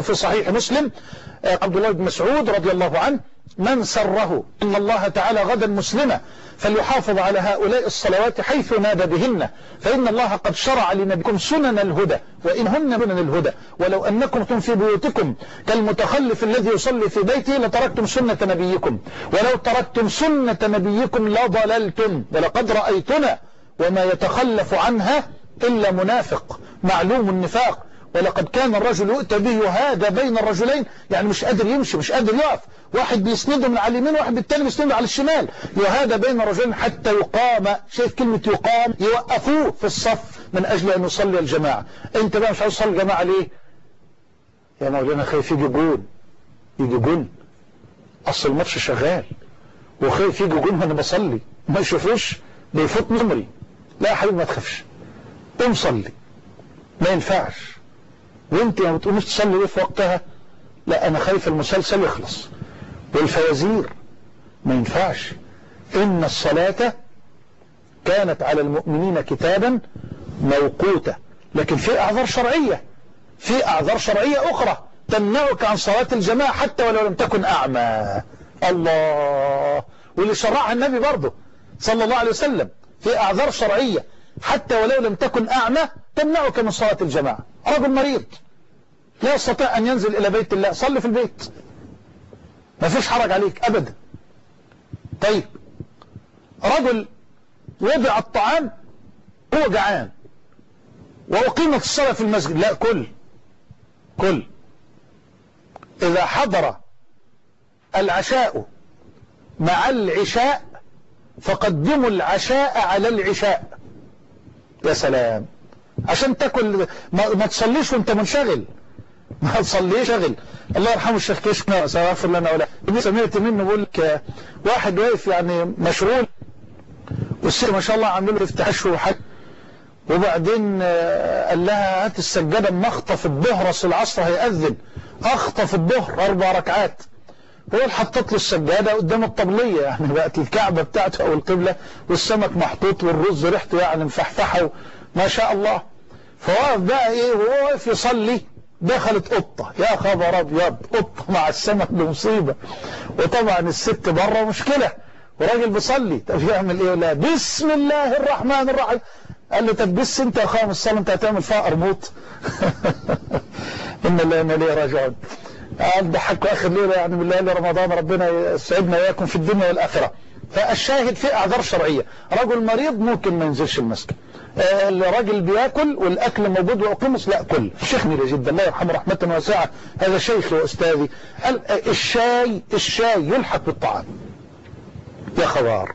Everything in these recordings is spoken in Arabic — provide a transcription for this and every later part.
وفي صحيح مسلم عبد الله بن مسعود رضي الله عنه من سره إن الله تعالى غدا مسلمة فليحافظ على هؤلاء الصلوات حيث نادى بهن فإن الله قد شرع لنبيكم سنن الهدى وإنهن سنن الهدى ولو أنكم كنتم في بيوتكم كالمتخلف الذي يصلي في بيته لتركتم سنة نبيكم ولو تركتم سنة نبيكم لضللتم ولقد رأيتنا وما يتخلف عنها إلا منافق معلوم النفاق. ولقد كان الرجل يؤتى به يهادى بين الرجلين يعني مش قادر يمشي مش قادر يقف. واحد بيسنده من على اليمين واحد بالتالي بيسنده على الشمال. يهادى بين الرجلين حتى يقام شايف كلمة يقام؟ يوقفوه في الصف من أجل أن يصلي الجماعة. أنت بقى مش عاوز تصلي الجماعة ليه؟ يا مولانا خايف يجي جون. يجي جون. أصل الماتش شغال. وخايف يجي جون وأنا بصلي. ما يشوفوش؟ بيفوت نمري لا يا حبيبي ما تخافش. قوم صلي. ما ينفعش. وانت ما بتقومش تصلي ليه في وقتها لا أنا خايف المسلسل يخلص. والفوازير ما ينفعش. إن الصلاة كانت على المؤمنين كتابا موقوتا لكن في أعذار شرعية. في أعذار شرعية أخرى تمنعك عن صلاة الجماعة حتى ولو لم تكن أعمى. الله! واللي شرعها النبي برضه صلى الله عليه وسلم في أعذار شرعية. حتى ولو لم تكن أعمى تمنعك من صلاة الجماعة. رجل مريض. لا يستطيع أن ينزل إلى بيت الله. صلي في البيت. ما فيش حرج عليك أبدا. طيب. رجل وضع الطعام هو جعان. وأقيمت الصلاة في المسجد. لا كل. كل. إذا حضر العشاء مع العشاء فقدموا العشاء على العشاء. يا سلام. عشان تاكل ما, ما تصليش وانت منشغل. ما تصليش. شغل. الله يرحمه الشيخ كشكنا سيغفر لنا ولا. سمعت منه بقول لك واحد واقف يعني مشغول والست ما شاء الله عامل له افتحاش وحاجه وبعدين قال لها هات السجادة مخطف الظهر أصل العصر هيأذن. أخطف الظهر أربع ركعات. هو حطت له السجاده قدام الطبلية يعني بقت الكعبة بتاعته أو القبلة والسمك محطوط والرز ريحته يعني مفحفحة ما شاء الله. فوقف بقى إيه وهو واقف يصلي دخلت قطة. يا خبر أبيض قطة مع السمك بمصيبة. وطبعا الست بره مشكلة وراجل بيصلي. طب يعمل إيه؟ لا بسم الله الرحمن الرحيم. قال له طب بس أنت يا خامس الصلاة أنت هتعمل فيها قرموط؟ إن الله أنا ليه راجعون. قال ضحكوا آخر ليلة يعني من ليالي رمضان ربنا يسعدنا وياكم في الدنيا والآخرة. فالشاهد في أعذار شرعية. رجل مريض ممكن ما ينزلش المسجد الراجل بياكل والأكل موجود واقمص لا كل. الشيخ ميري جدا الله يرحمه رحمة واسعة. هذا شيخي وأستاذي. الشاي الشاي يلحق بالطعام. يا خوار.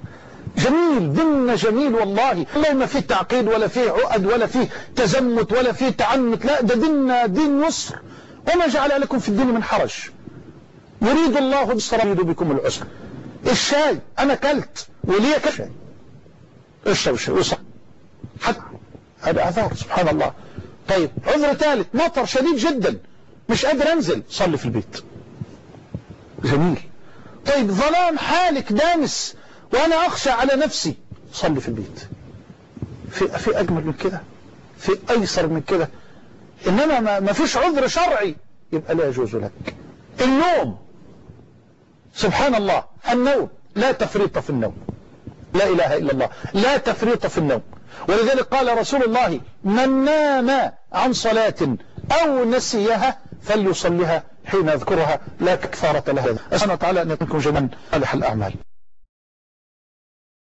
جميل ديننا جميل والله. والله ما فيه تعقيد ولا فيه عقد ولا فيه تزمت ولا فيه تعنت. لا ده ديننا دين يسر. وما جعل لكم في الدين من حرج. يريد الله بالصلاة يريد بكم العسر. الشاي أنا كلت وليه كشاي. اشرب الشاي وصح حتى هذا اعذار سبحان الله. طيب عذر ثالث مطر شديد جدا. مش قادر أنزل. صلي في البيت. جميل. طيب ظلام حالك دامس وأنا أخشى على نفسي. صلي في البيت. في في أجمل من كده؟ في أيسر من كده؟ إنما ما, فيش عذر شرعي. يبقى لا يجوز لك. النوم. سبحان الله النوم. لا تفريط في النوم. لا إله إلا الله. لا تفريط في النوم. ولذلك قال رسول الله من نام عن صلاة أو نسيها فليصليها حين يذكرها. لا كفارة لها. أسأل الله تعالى أن يكون جميعا صالح الأعمال.